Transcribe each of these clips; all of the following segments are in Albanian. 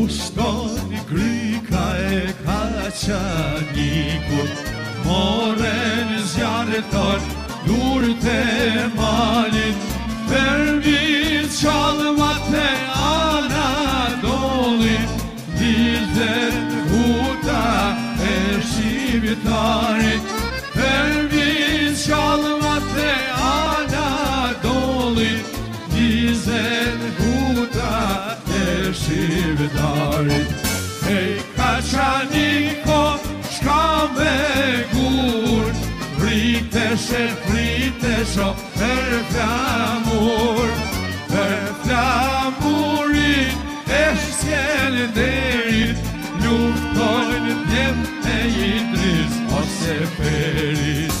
Ushton gryka e kaqa njikur Moren zjarëtor Dur të malin Përmi qalëmat e anadolin Dizden huta e shqivitar mirë darit Ej ka qani ko shka me gur Rite se frite so për flamur Për flamurit e s'kjene derit Luftojnë djem e jitris ose perit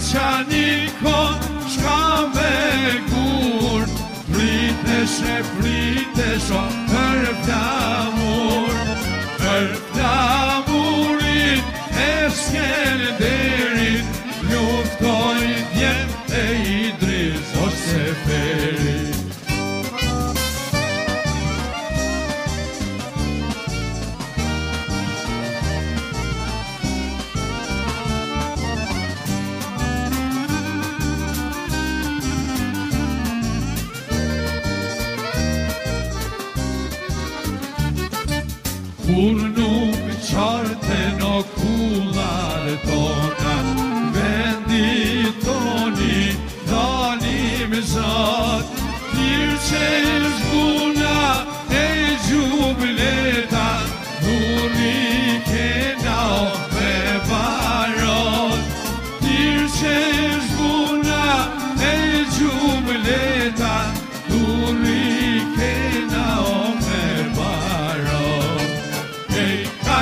qa një kod Shka me gurt Pritesh e pritesh O Burnum çarten okular donar Vendi toni zalim zat dirseği şey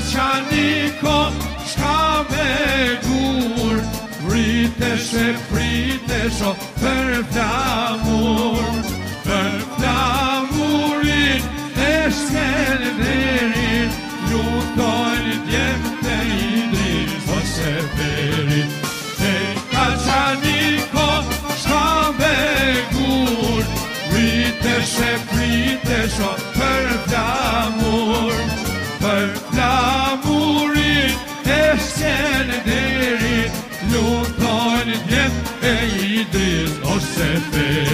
qaniko Shka me gur Pritesh e pritesh O për flamur sempre.